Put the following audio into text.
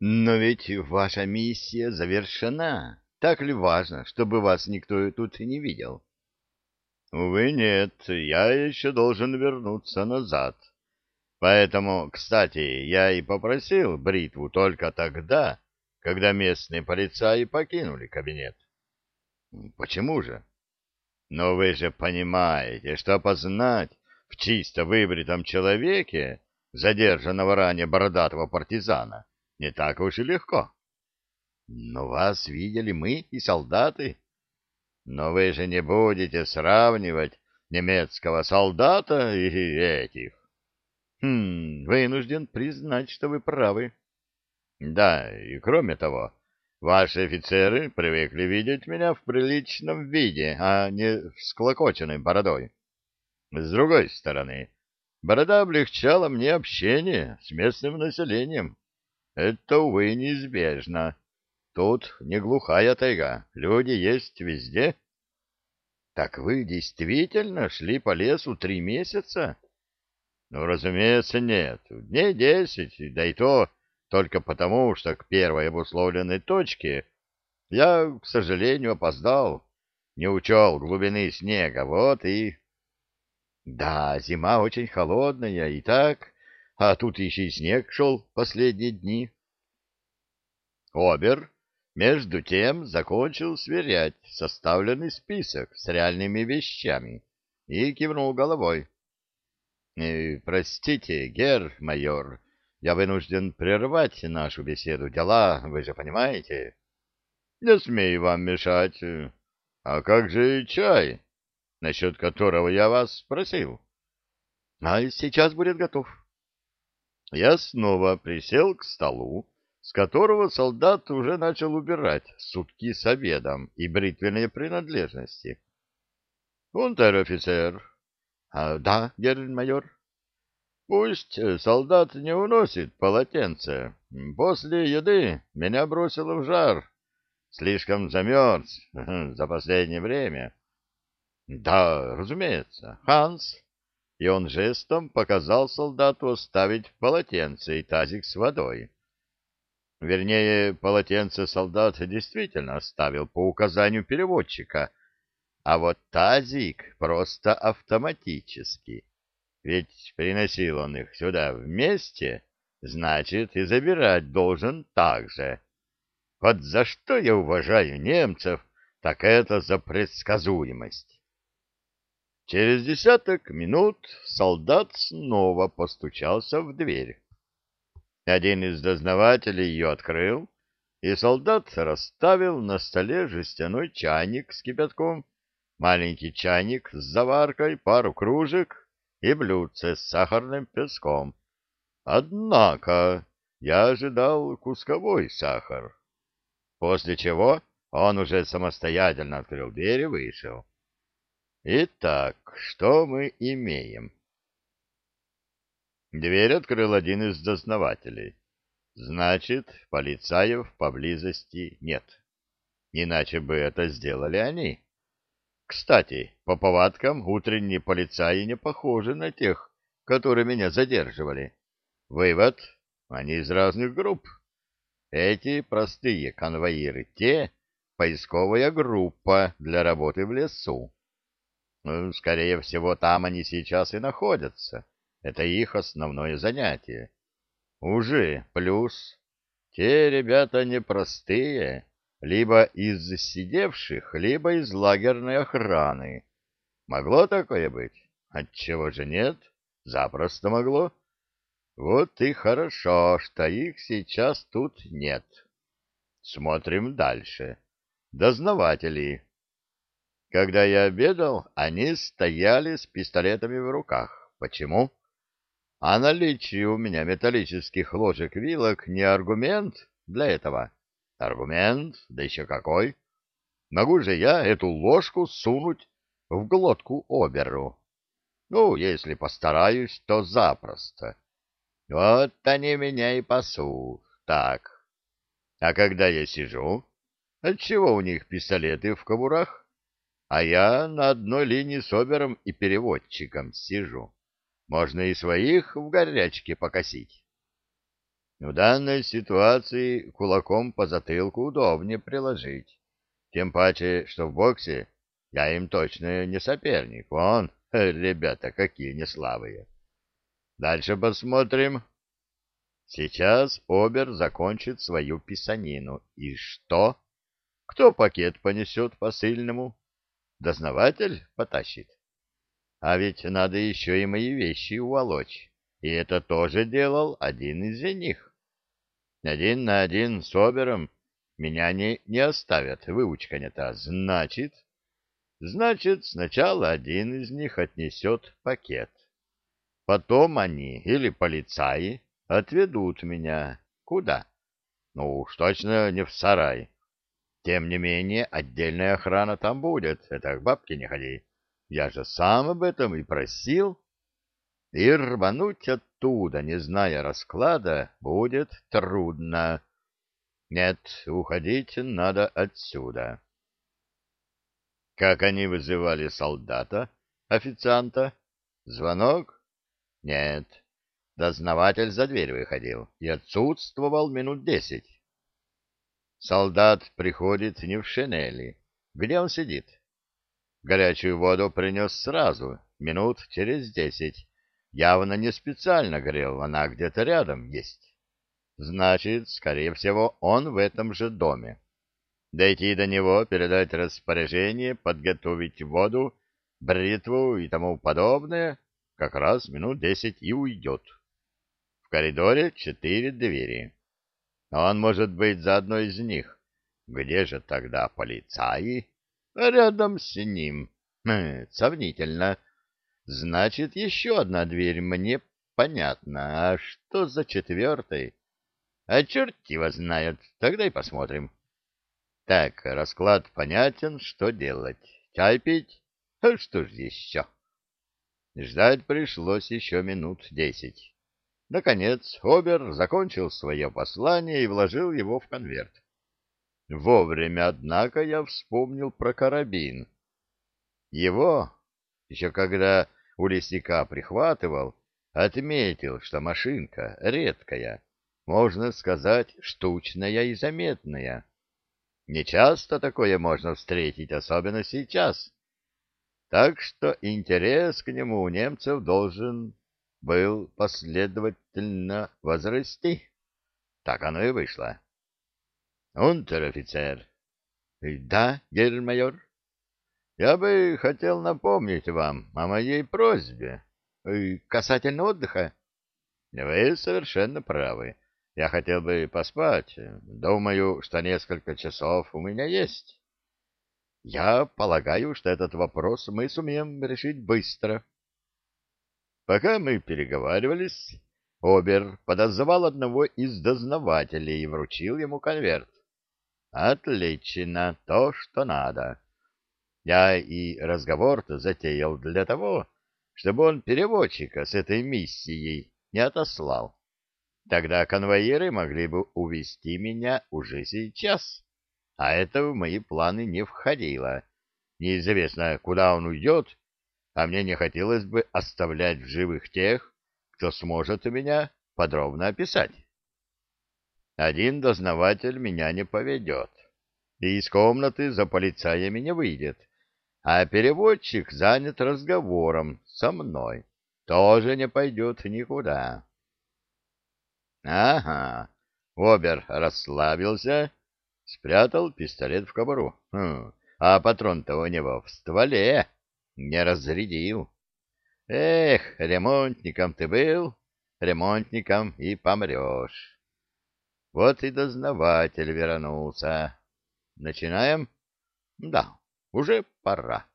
Но ведь ваша миссия завершена. Так ли важно, чтобы вас никто тут не видел? Увы, нет, я еще должен вернуться назад. Поэтому, кстати, я и попросил бритву только тогда, когда местные полицаи покинули кабинет. Почему же? Но вы же понимаете, что опознать в чисто выбритом человеке задержанного ранее бородатого партизана не так уж и легко. Но вас видели мы и солдаты. Но вы же не будете сравнивать немецкого солдата и этих. Хм, вынужден признать, что вы правы. Да, и кроме того, ваши офицеры привыкли видеть меня в приличном виде, а не с клокоченной бородой. С другой стороны, борода облегчала мне общение с местным населением. Это, увы, неизбежно. Тут не глухая тайга, люди есть везде. Так вы действительно шли по лесу три месяца? Ну, разумеется, нет. Дней десять, да и то только потому, что к первой обусловленной точке я, к сожалению, опоздал, не учел глубины снега, вот и... Да, зима очень холодная, и так, а тут еще и снег шел последние дни. Обер, между тем, закончил сверять составленный список с реальными вещами и кивнул головой. «Э, — Простите, гер майор, я вынужден прервать нашу беседу. Дела, вы же понимаете? — Не смею вам мешать. А как же чай, насчет которого я вас спросил? — А сейчас будет готов. Я снова присел к столу, с которого солдат уже начал убирать сутки с обедом и бритвенные принадлежности. — Унтер-офицер. — Да, герр-майор. Пусть э, солдат не уносит полотенце. После еды меня бросило в жар. Слишком замерз за последнее время. Да, разумеется, Ханс. И он жестом показал солдату оставить полотенце и тазик с водой. Вернее, полотенце солдат действительно оставил по указанию переводчика, а вот тазик просто автоматически. Ведь приносил он их сюда вместе, значит, и забирать должен так же. Вот за что я уважаю немцев, так это за предсказуемость. Через десяток минут солдат снова постучался в дверь. Один из дознавателей ее открыл, и солдат расставил на столе жестяной чайник с кипятком, маленький чайник с заваркой, пару кружек и блюдце с сахарным песком. Однако я ожидал кусковой сахар. После чего он уже самостоятельно открыл дверь и вышел. Итак, что мы имеем? Дверь открыл один из дознавателей. Значит, полицаев поблизости нет. Иначе бы это сделали они. Кстати, по повадкам утренние полицаи не похожи на тех, которые меня задерживали. Вывод — они из разных групп. Эти простые конвоиры, те — поисковая группа для работы в лесу. Ну, скорее всего, там они сейчас и находятся. Это их основное занятие. Уже плюс. Те ребята непростые либо из сидевших, либо из лагерной охраны. Могло такое быть? Отчего же нет? Запросто могло. Вот и хорошо, что их сейчас тут нет. Смотрим дальше. Дознаватели. Когда я обедал, они стояли с пистолетами в руках. Почему? А наличие у меня металлических ложек-вилок не аргумент для этого. Аргумент, да еще какой. Могу же я эту ложку сунуть в глотку оберу. Ну, если постараюсь, то запросто. Вот они меня и пасут. Так. А когда я сижу, отчего у них пистолеты в кобурах? А я на одной линии с обером и переводчиком сижу. Можно и своих в горячке покосить. В данной ситуации кулаком по затылку удобнее приложить. Тем паче, что в боксе я им точно не соперник. Вон, ребята, какие неславые. Дальше посмотрим. Сейчас Обер закончит свою писанину. И что? Кто пакет понесет посыльному? Дознаватель потащит. А ведь надо еще и мои вещи уволочь. И это тоже делал один из них. Один на один с Обером меня не, не оставят, выучка не та. Значит... Значит, сначала один из них отнесет пакет. Потом они, или полицаи, отведут меня. Куда? Ну уж точно не в сарай. Тем не менее, отдельная охрана там будет. Это к бабке не ходи. Я же сам об этом и просил. И рвануть оттуда, не зная расклада, будет трудно. Нет, уходить надо отсюда. Как они вызывали солдата, официанта? Звонок? Нет. Дознаватель за дверь выходил и отсутствовал минут десять. Солдат приходит не в шинели. Где он сидит? Горячую воду принес сразу, минут через десять. Явно не специально грел, она где-то рядом есть. Значит, скорее всего, он в этом же доме. Дойти до него, передать распоряжение, подготовить воду, бритву и тому подобное, как раз минут десять и уйдет. В коридоре четыре двери. Он может быть за одной из них. Где же тогда полицаи? Рядом с ним. Хм, сомнительно. Значит, еще одна дверь мне понятна. А что за четвертой? А черт его знает. Тогда и посмотрим. Так, расклад понятен. Что делать? Чай пить? А что ж еще? Ждать пришлось еще минут десять. Наконец, Обер закончил свое послание и вложил его в конверт. Вовремя, однако, я вспомнил про карабин. Его, еще когда у лесника прихватывал, отметил, что машинка редкая, можно сказать, штучная и заметная. Нечасто такое можно встретить, особенно сейчас. Так что интерес к нему у немцев должен был последовательно возрасти. Так оно и вышло. Унтер-офицер. Да, герр-майор. Я бы хотел напомнить вам о моей просьбе. Касательно отдыха. Вы совершенно правы. Я хотел бы поспать. Думаю, что несколько часов у меня есть. Я полагаю, что этот вопрос мы сумеем решить быстро. Пока мы переговаривались, Обер подозвал одного из дознавателей и вручил ему конверт. Отлично, то, что надо. Я и разговор-то затеял для того, чтобы он переводчика с этой миссией не отослал. Тогда конвоиры могли бы увести меня уже сейчас, а это в мои планы не входило. Неизвестно, куда он уйдет а мне не хотелось бы оставлять в живых тех, кто сможет меня подробно описать. Один дознаватель меня не поведет, и из комнаты за полицаями не выйдет, а переводчик занят разговором со мной, тоже не пойдет никуда. Ага, Обер расслабился, спрятал пистолет в кобуру. Хм, а патрон-то у него в стволе не разрядил. Эх, ремонтником ты был, ремонтником и помрешь. Вот и дознаватель вернулся. Начинаем? Да, уже пора.